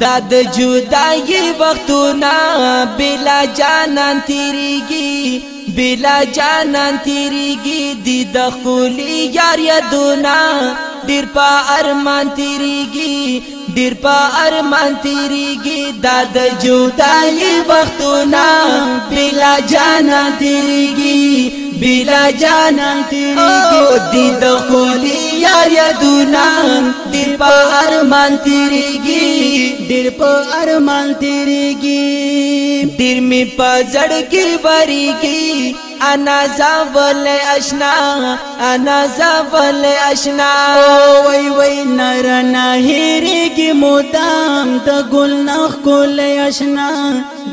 دا د جدای وختونه بلا جانان تیریږي بلا جانان تیریږي د دخولي یار یادونه ډیر په ارمان تیریږي ډیر په ارمان تیریږي دا د جدایي وختونه بلا جانا تیریږي بلا جانا تیریږي د خولي یار یادونه ډیر په ارمان تیریږي ډیر په ارمان تیریږي ډیر می په ځړ کې وریږي انا زاول اشنا انا زاول اشنا وای وای نر نه هریږي کی مدام د ګل نخ کول آشنا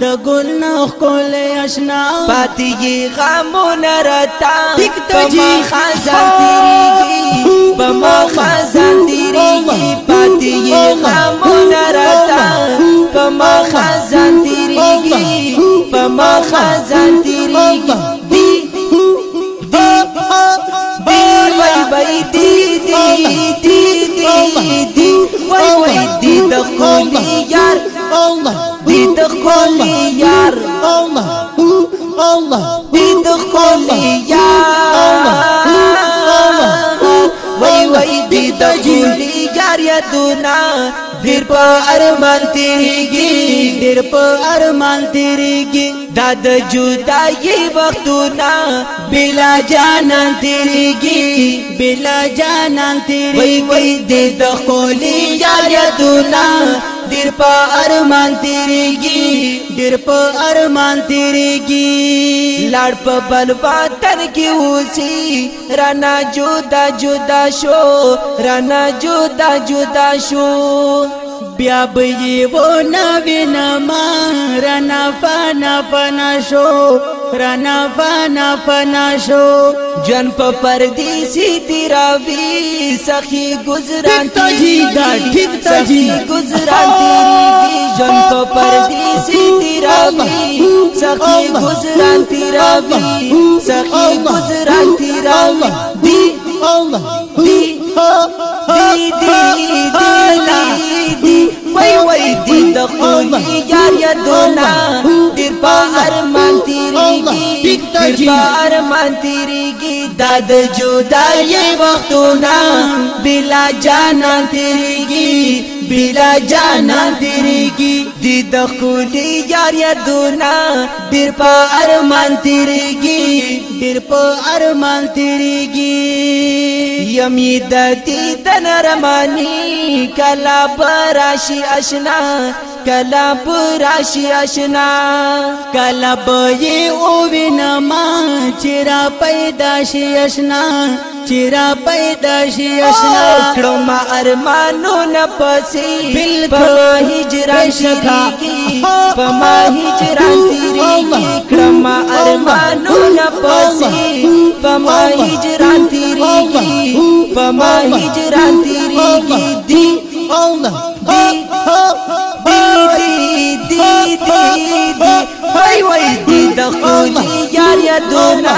د ګل نخ کول آشنا پاتې غمون رتا ټیک تجی خزان تیریږي بما خزان تیریږي پاتې غمون رتا بما خزان تیریږي بما خزان تیریږي دی دی دی وای وای دی دی دی Allah Bitte Kolli Yar Allah Allah Bitte Kolli Yar Allah Allah Vay vay Bitte Kolli Yar ya duna دیر په ارمان تیریږي دیر په ارمان تیریږي دا د جدایي وختونه بلا جانان تیریږي بلا جانان تیریږي وای وای د خولي یار یادونه ډیر په ارمان تیریږي ډیر په ارمان تیریږي لاړ په بل وطن کې اوسي رانا جدا جدا شو رانا جدا جدا شو بیا به یې و نه وینم رانا فنا فنا شو रना फना फना शो जन परदेसी तिरावी सखी गुजरा ठीक सजी गुजराती जन परदेसी तिरावी सखी गुजरा तिरावी सखी गुजरा तिरावी दी दी दी दी दी वही वही दी दो यार दोना پار من تیریگی داد جدای وقتونا بلا جانا تیریگی بلا جانا تیریگی دید خولی یار یادونا دیر پا ارمان تیریگی دیر پا ارمان تیریگی یمی دا تیریگی د نرمانی کلا براشی اشنا کلا براشی اشنا کلا به او وینما چیرا پیدا شي اشنا چیرا پیدا شي اشنا کړو ما ارمانو نه پسی بالکل هجران شکی په ما هجران تیری کړو ما ارمانو نه پسی په ما هجران تیری پما هجران تیریږي دی دی دی دی دی دی وای وای دی د خولي یار یادونه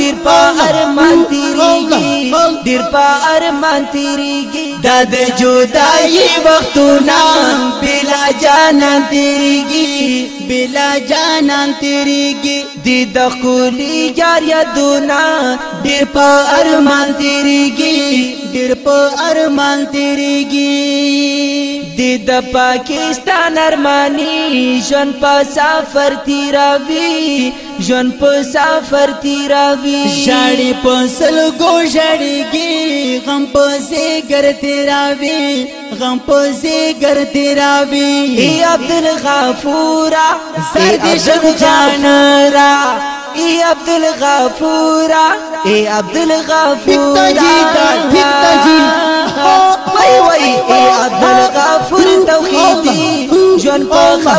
دیر په ارمان تیریږي دیر په ارمان تیریږي د د جدایي وختونه جانان تیریږي بلا جانان تیریږي د دخولي یار یادونه ډېر په ارمان تیریږي ډېر په ارمان تیریږي دی د پاکستان ارمانی ژوند په سفر تیروي ژوند په سفر تیروي شاړي په سلګو شړيږي غم په زیګر تیروي غم په زیګر تیروي ای عبد الغفورا سر دې جان را اے عبد الغفورا اے عبد الغفورا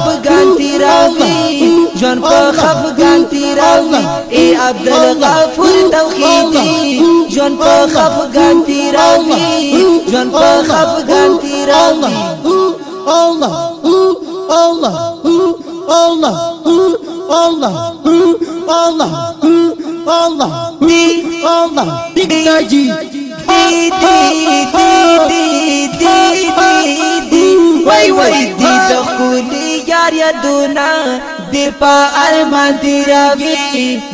خفقان تیراوی جون په خفقان تیراوی ای عبدالغفور توحیدی جون په خفقان تیراوی جون په خفقان تیراوی الله الله الله الله الله الله دی الله دګاجی دی دی دی دی دی وای وای یادونه دیر په ارمان تیروي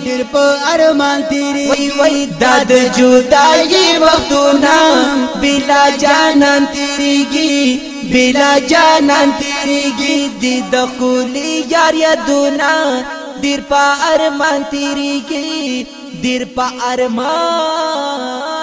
دیر په ارمان تیری وای وای داد جدایي وختونه بلا جانان تیریږي بلا جانان تیریږي د دخولي یار یادونه دیر په ارمان تیریږي دیر په ارمان